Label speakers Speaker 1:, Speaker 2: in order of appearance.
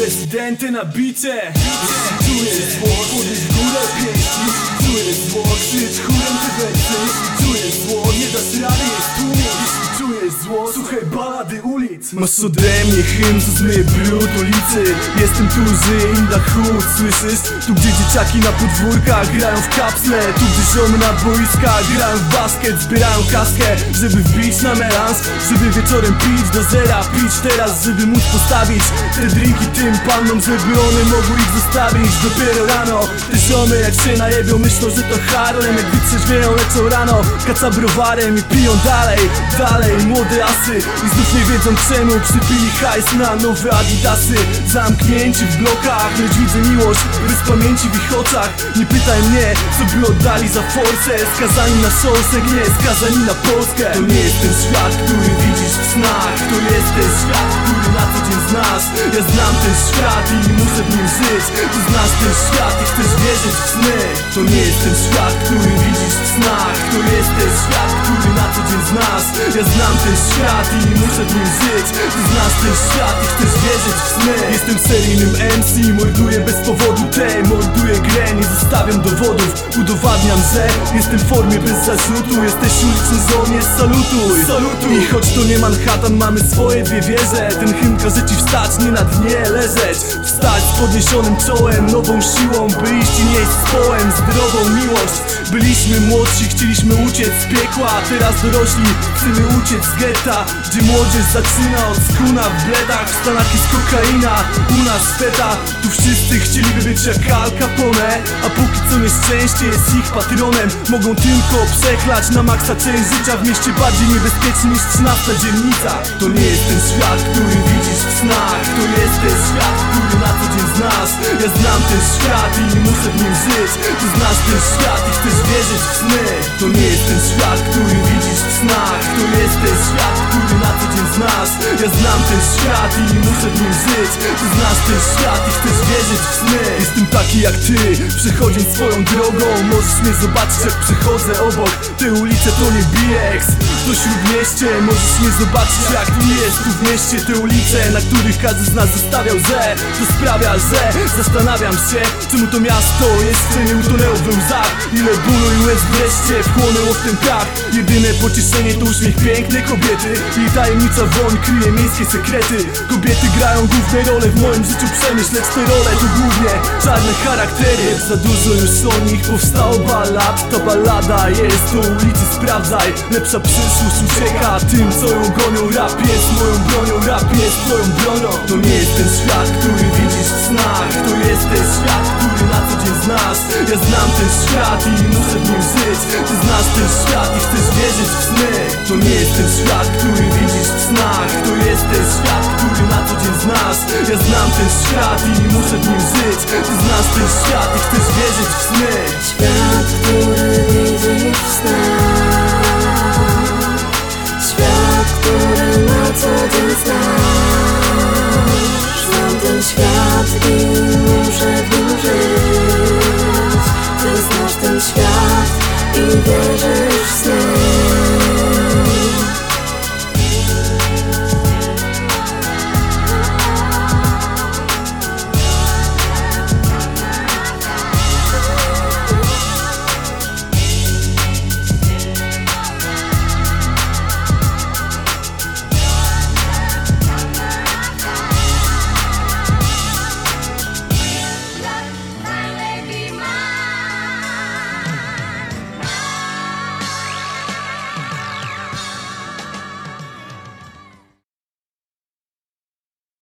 Speaker 1: prezydenty na bicie. Czujesz zło, podnieś w górę pięści. Czujesz zło, krzycz chórem te wersy Czujesz zło, nie dasz rady jest tłumieć Jeśli czujesz zło, słuchaj balady ulic Masz ode mnie hymn, co zmyje brud ulicy. Jestem tu, żyję im da chód, słyszysz? Tu gdzie dzieciaki na podwórkach grają w kapsle. Tu gdzie ziomy na boiskach grają w basket. Zbierają kaskę, żeby wbić na melanż. Żeby wieczorem pić do zera Pić teraz, żeby móc postawić Te drinki tym pannom, żeby one mogły ich zostawić. Dopiero rano Te ziomy jak się najebią myślą, że to Harlem. Jak wytrzeźwieją lecą rano Kaca browarem i piją dalej Dalej, młode asy I znów nie wiedzą czemu Przypili hajs na nowe adidasy? Zamknięci w blokach Lecz widzę miłość bez pamięci w ich oczach. Nie pytaj mnie, co by oddali za forsę. Skazani na sosek, nie skazani na Polskę. To nie jest ten świat, który widzisz w snach. To jest ten świat, który na co dzień znasz. Ja znam ten świat i muszę w nim żyć. Znasz ten świat i chcesz w sny. To nie jest ten świat, który widzisz w snach. To jest ten świat, który na co dzień znasz. Ja znam ten świat i muszę w nim żyć. Ty znasz ten świat i chcesz wierzyć w sny. Jestem seryjnym MC, morduję bez powodu te Morduję grę, nie zostawiam dowodów. Udowadniam, że jestem w formie bez zarzutu. Jesteś uliczny żołnierz, salutuj. Salutuj. I choć to nie Manhattan, mamy swoje dwie wieże. Ten hymn każe ci wstać, nie na dnie leżeć. Wstać z podniesionym czołem, nową siłą By iść i nieść z zdrową miłość. Byliśmy młodsi, chcieliśmy uciec z piekła A teraz dorośli, chcemy uciec z getta Gdzie młodzież zaczyna od skuna w bledach. W Stanach jest kokaina, u nas feta Tu wszyscy chcieliby być jak Al Capone A póki co nieszczęście jest ich patronem. Mogą tylko przechlać na maksa część życia W mieście bardziej niebezpieczny niż 13 dzielnica. To nie jest ten świat, który widzisz w snach Ja znam ten świat i muszę w nim żyć. Ty znasz ten świat i chcesz wierzyć w sny. To nie jest ten świat, który snach To jest ten świat, który na co dzień znasz Ja znam ten świat i muszę w nim żyć. Ty znasz ten świat i chcesz wierzyć w sny. Jestem taki jak ty, przechodząc swoją drogą. Możesz mnie zobaczyć jak przechodzę obok. Te ulice to nie BX, to śródmieście. Możesz mnie zobaczyć jak tu jest tu w mieście. Te ulice, na których każdy z nas zostawiał ze To sprawia, że zastanawiam się Czemu to miasto jeszcze nie utonęło we łzach Ile bólu i łez wreszcie wchłonęło w ten prach. Jedyne pocieszenie to uśmiech pięknej kobiety I tajemnica woń kryje miejskie sekrety. Kobiety grają główne role w moim życiu przemyśl Lecz te role to głównie czarne charaktery. Za dużo już o nich powstało ballad Ta ballada jest to ulicy sprawdzaj. Lepsza przyszłość ucieka tym co ją gonią. Rap jest moją bronią, rap jest twoją bronią To nie jest ten świat, który widzisz w snach To jest ten świat, Ja znam ten świat i muszę w nim żyć. Ty znasz ten świat i chcesz wierzyć w sny. To nie jest ten świat, który widzisz w snach. To jest ten świat, który na co dzień znasz. Ja znam ten świat i muszę w nim żyć. Ty znasz ten świat i chcesz wierzyć w sny.
Speaker 2: Świat, który widzisz w snach żyć